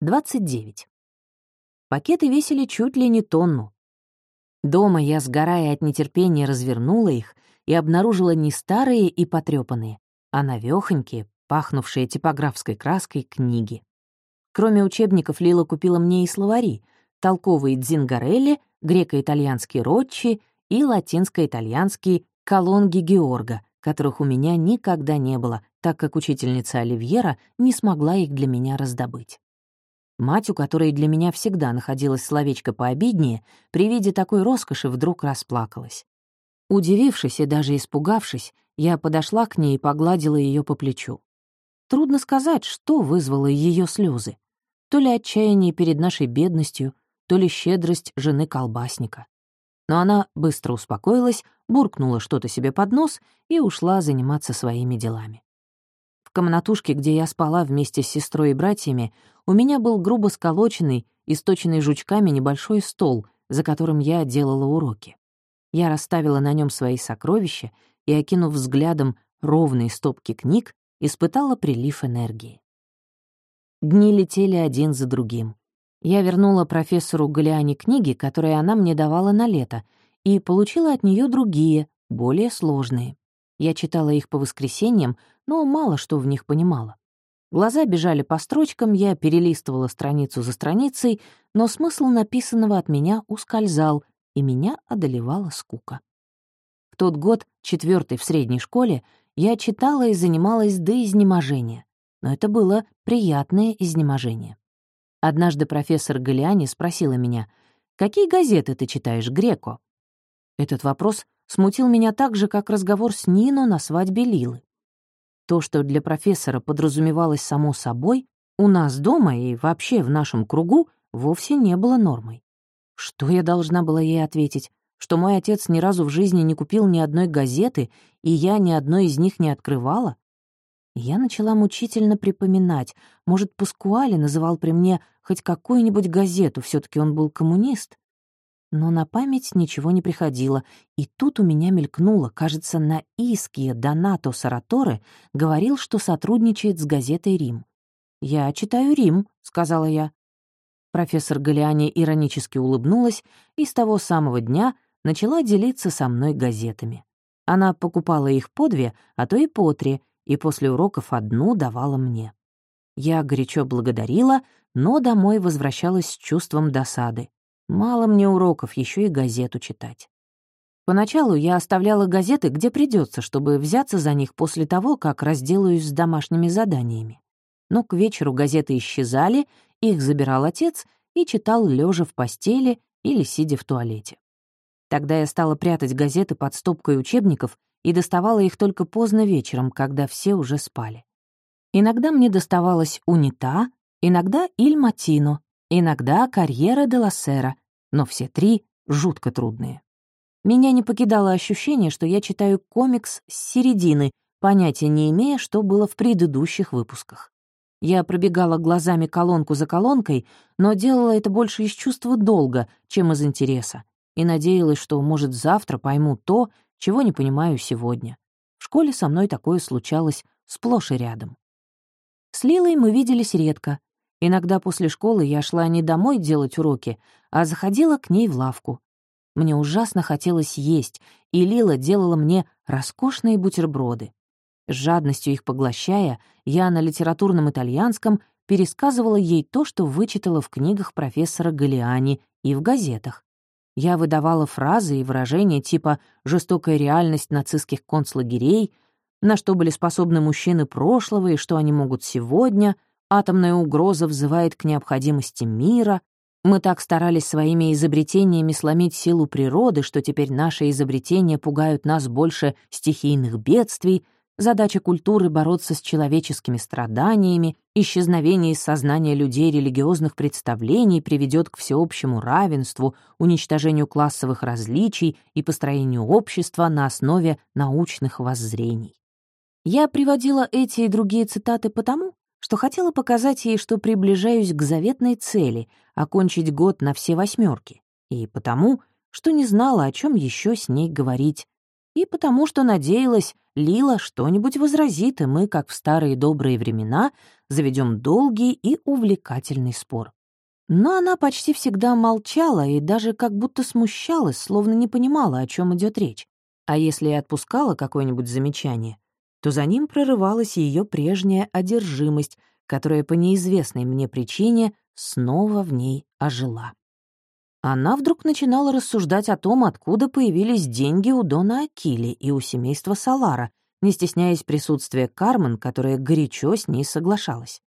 29. Пакеты весили чуть ли не тонну. Дома я, сгорая от нетерпения, развернула их и обнаружила не старые и потрёпанные, а навёхонькие, пахнувшие типографской краской книги. Кроме учебников, Лила купила мне и словари — толковые дзингарелли, греко-итальянский ротчи и латинско-итальянский колонги Георга, которых у меня никогда не было, так как учительница Оливьера не смогла их для меня раздобыть. Мать, у которой для меня всегда находилось словечко пообиднее, при виде такой роскоши вдруг расплакалась. Удивившись и даже испугавшись, я подошла к ней и погладила ее по плечу. Трудно сказать, что вызвало ее слезы. То ли отчаяние перед нашей бедностью, то ли щедрость жены колбасника. Но она быстро успокоилась, буркнула что-то себе под нос и ушла заниматься своими делами. Комнатушке, где я спала вместе с сестрой и братьями, у меня был грубо сколоченный, источенный жучками небольшой стол, за которым я делала уроки. Я расставила на нем свои сокровища и, окинув взглядом ровные стопки книг, испытала прилив энергии. Дни летели один за другим. Я вернула профессору Галиане книги, которые она мне давала на лето, и получила от нее другие, более сложные. Я читала их по воскресеньям, но мало что в них понимала. Глаза бежали по строчкам, я перелистывала страницу за страницей, но смысл написанного от меня ускользал, и меня одолевала скука. В тот год, четвертый в средней школе, я читала и занималась до изнеможения, но это было приятное изнеможение. Однажды профессор Галиани спросила меня, «Какие газеты ты читаешь, Греко?» Этот вопрос смутил меня так же, как разговор с Нино на свадьбе Лилы. То, что для профессора подразумевалось само собой, у нас дома и вообще в нашем кругу вовсе не было нормой. Что я должна была ей ответить? Что мой отец ни разу в жизни не купил ни одной газеты, и я ни одной из них не открывала? Я начала мучительно припоминать. Может, Паскуали называл при мне хоть какую-нибудь газету, все таки он был коммунист? Но на память ничего не приходило, и тут у меня мелькнуло, кажется, на Иския Донато Сараторе говорил, что сотрудничает с газетой «Рим». «Я читаю «Рим», — сказала я. Профессор Галиани иронически улыбнулась и с того самого дня начала делиться со мной газетами. Она покупала их по две, а то и по три, и после уроков одну давала мне. Я горячо благодарила, но домой возвращалась с чувством досады. Мало мне уроков, еще и газету читать. Поначалу я оставляла газеты, где придется, чтобы взяться за них после того, как разделаюсь с домашними заданиями. Но к вечеру газеты исчезали, их забирал отец и читал лежа в постели или сидя в туалете. Тогда я стала прятать газеты под стопкой учебников и доставала их только поздно вечером, когда все уже спали. Иногда мне доставалось «Унита», иногда «Иль Матино», иногда «Карьера де ла Сера», но все три жутко трудные. Меня не покидало ощущение, что я читаю комикс с середины, понятия не имея, что было в предыдущих выпусках. Я пробегала глазами колонку за колонкой, но делала это больше из чувства долга, чем из интереса, и надеялась, что, может, завтра пойму то, чего не понимаю сегодня. В школе со мной такое случалось сплошь и рядом. С Лилой мы виделись редко. Иногда после школы я шла не домой делать уроки, а заходила к ней в лавку. Мне ужасно хотелось есть, и Лила делала мне роскошные бутерброды. С жадностью их поглощая, я на литературном итальянском пересказывала ей то, что вычитала в книгах профессора Галиани и в газетах. Я выдавала фразы и выражения типа «жестокая реальность нацистских концлагерей», на что были способны мужчины прошлого и что они могут сегодня, атомная угроза взывает к необходимости мира, мы так старались своими изобретениями сломить силу природы, что теперь наши изобретения пугают нас больше стихийных бедствий — Задача культуры — бороться с человеческими страданиями, исчезновение из сознания людей религиозных представлений приведет к всеобщему равенству, уничтожению классовых различий и построению общества на основе научных воззрений. Я приводила эти и другие цитаты потому, что хотела показать ей, что приближаюсь к заветной цели — окончить год на все восьмерки, и потому, что не знала, о чем еще с ней говорить, и потому что надеялась, Лила что-нибудь возразит, и мы, как в старые добрые времена, заведем долгий и увлекательный спор. Но она почти всегда молчала и даже как будто смущалась, словно не понимала, о чем идет речь. А если и отпускала какое-нибудь замечание, то за ним прорывалась ее прежняя одержимость, которая по неизвестной мне причине снова в ней ожила. Она вдруг начинала рассуждать о том, откуда появились деньги у Дона Акили и у семейства Салара, не стесняясь присутствия Кармен, которая горячо с ней соглашалась.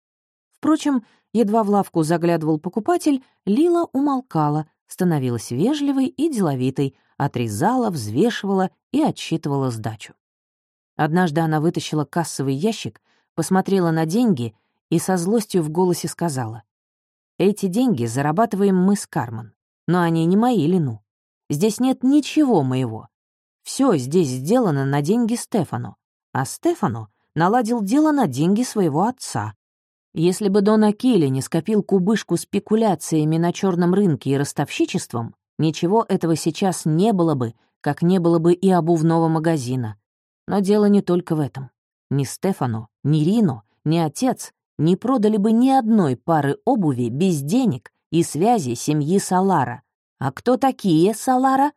Впрочем, едва в лавку заглядывал покупатель, Лила умолкала, становилась вежливой и деловитой, отрезала, взвешивала и отсчитывала сдачу. Однажды она вытащила кассовый ящик, посмотрела на деньги и со злостью в голосе сказала, «Эти деньги зарабатываем мы с Кармен, но они не мои, Лину. Здесь нет ничего моего. Все здесь сделано на деньги Стефану, а Стефану наладил дело на деньги своего отца, если бы Дон Акили не скопил кубышку спекуляциями на черном рынке и ростовщичеством, ничего этого сейчас не было бы, как не было бы и обувного магазина. Но дело не только в этом. Ни Стефану, ни Рино, ни отец не продали бы ни одной пары обуви без денег и связи семьи Салара. А кто такие Салара?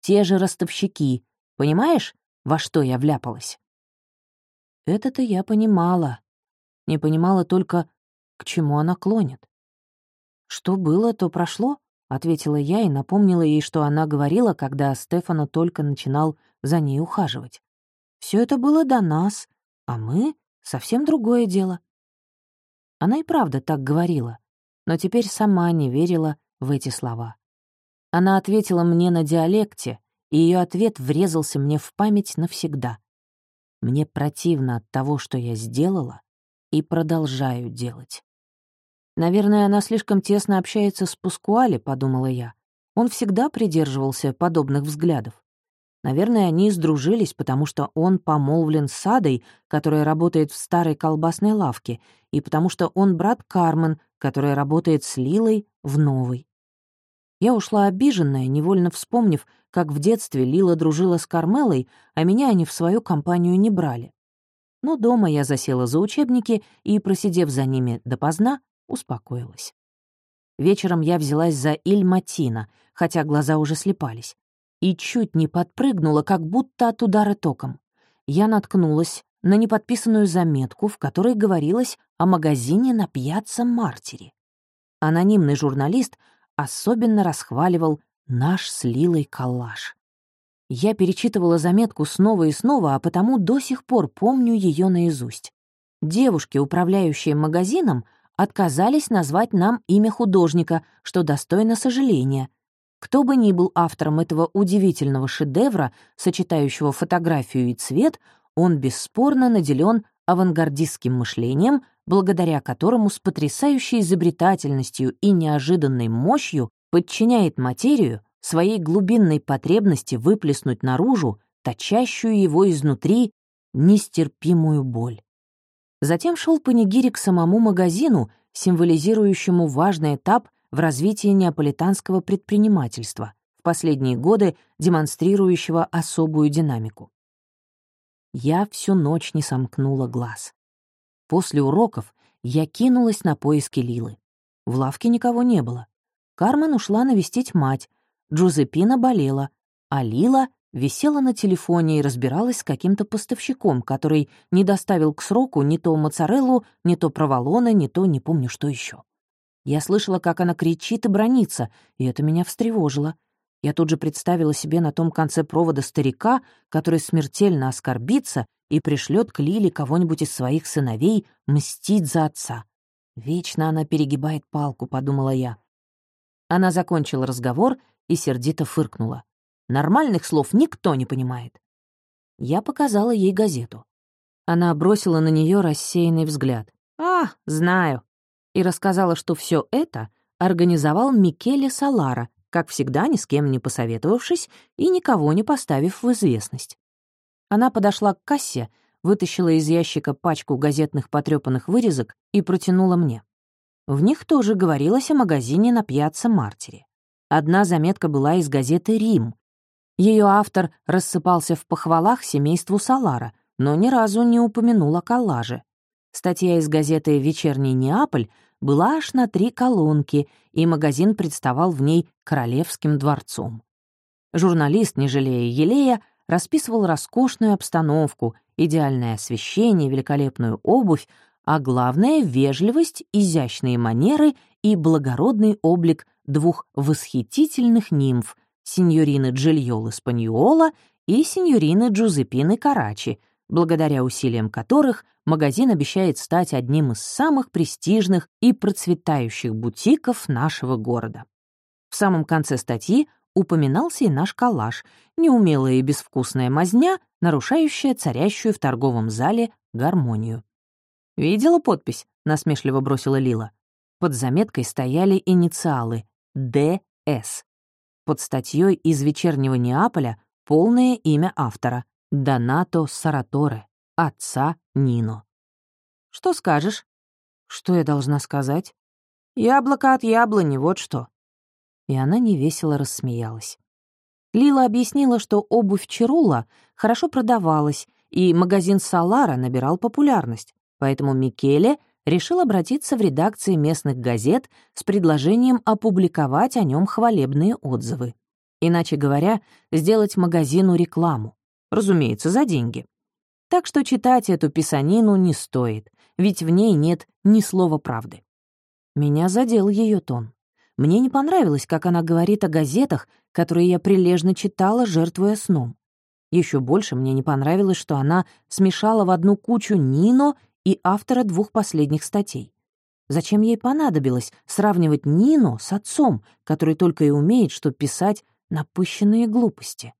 Те же ростовщики. Понимаешь, во что я вляпалась? Это-то я понимала, не понимала только, к чему она клонит. «Что было, то прошло», — ответила я и напомнила ей, что она говорила, когда Стефана только начинал за ней ухаживать. Все это было до нас, а мы — совсем другое дело». Она и правда так говорила, но теперь сама не верила в эти слова. Она ответила мне на диалекте, и ее ответ врезался мне в память навсегда. Мне противно от того, что я сделала, и продолжаю делать. Наверное, она слишком тесно общается с Пускуале, подумала я. Он всегда придерживался подобных взглядов. Наверное, они сдружились, потому что он помолвлен с Садой, которая работает в старой колбасной лавке, и потому что он брат Кармен, которая работает с Лилой в новой. Я ушла обиженная, невольно вспомнив, как в детстве Лила дружила с Кармелой, а меня они в свою компанию не брали но дома я засела за учебники и, просидев за ними допоздна, успокоилась. Вечером я взялась за Ильматина, хотя глаза уже слепались, и чуть не подпрыгнула, как будто от удара током. Я наткнулась на неподписанную заметку, в которой говорилось о магазине на пьяцца Мартире. Анонимный журналист особенно расхваливал наш с Лилой коллаж. Я перечитывала заметку снова и снова, а потому до сих пор помню ее наизусть. Девушки, управляющие магазином, отказались назвать нам имя художника, что достойно сожаления. Кто бы ни был автором этого удивительного шедевра, сочетающего фотографию и цвет, он бесспорно наделен авангардистским мышлением, благодаря которому с потрясающей изобретательностью и неожиданной мощью подчиняет материю своей глубинной потребности выплеснуть наружу точащую его изнутри нестерпимую боль. Затем шел панигири к самому магазину, символизирующему важный этап в развитии неаполитанского предпринимательства, в последние годы демонстрирующего особую динамику. Я всю ночь не сомкнула глаз. После уроков я кинулась на поиски Лилы. В лавке никого не было. Кармен ушла навестить мать, Джузеппина болела, а Лила висела на телефоне и разбиралась с каким-то поставщиком, который не доставил к сроку ни то моцареллу, ни то проволоны, ни то не помню что еще. Я слышала, как она кричит и бронится, и это меня встревожило. Я тут же представила себе на том конце провода старика, который смертельно оскорбится и пришлет к Лиле кого-нибудь из своих сыновей мстить за отца. «Вечно она перегибает палку», — подумала я. Она закончила разговор и сердито фыркнула. «Нормальных слов никто не понимает». Я показала ей газету. Она бросила на нее рассеянный взгляд. «А, знаю». И рассказала, что все это организовал Микеле Салара, как всегда, ни с кем не посоветовавшись и никого не поставив в известность. Она подошла к кассе, вытащила из ящика пачку газетных потрепанных вырезок и протянула мне. В них тоже говорилось о магазине на пьяцца Мартире. Одна заметка была из газеты «Рим». Ее автор рассыпался в похвалах семейству Салара, но ни разу не упомянул о коллаже. Статья из газеты «Вечерний Неаполь» была аж на три колонки, и магазин представал в ней королевским дворцом. Журналист, не жалея елея, расписывал роскошную обстановку, идеальное освещение, великолепную обувь, а главное — вежливость, изящные манеры и благородный облик двух восхитительных нимф — сеньорины Джильолы Спаньола и сеньорины Джузепины Карачи, благодаря усилиям которых магазин обещает стать одним из самых престижных и процветающих бутиков нашего города. В самом конце статьи упоминался и наш коллаж, неумелая и безвкусная мазня, нарушающая царящую в торговом зале гармонию. «Видела подпись?» — насмешливо бросила Лила. Под заметкой стояли инициалы «ДС». Под статьей из «Вечернего Неаполя» полное имя автора — Донато Сараторе, отца Нино. «Что скажешь?» «Что я должна сказать?» «Яблоко от яблони, вот что». И она невесело рассмеялась. Лила объяснила, что обувь Чарула хорошо продавалась, и магазин Салара набирал популярность, поэтому Микеле решил обратиться в редакции местных газет с предложением опубликовать о нем хвалебные отзывы. Иначе говоря, сделать магазину рекламу. Разумеется, за деньги. Так что читать эту писанину не стоит, ведь в ней нет ни слова правды. Меня задел ее тон. Мне не понравилось, как она говорит о газетах, которые я прилежно читала, жертвуя сном. Еще больше мне не понравилось, что она смешала в одну кучу Нино и автора двух последних статей. Зачем ей понадобилось сравнивать Нино с отцом, который только и умеет, что писать напыщенные глупости?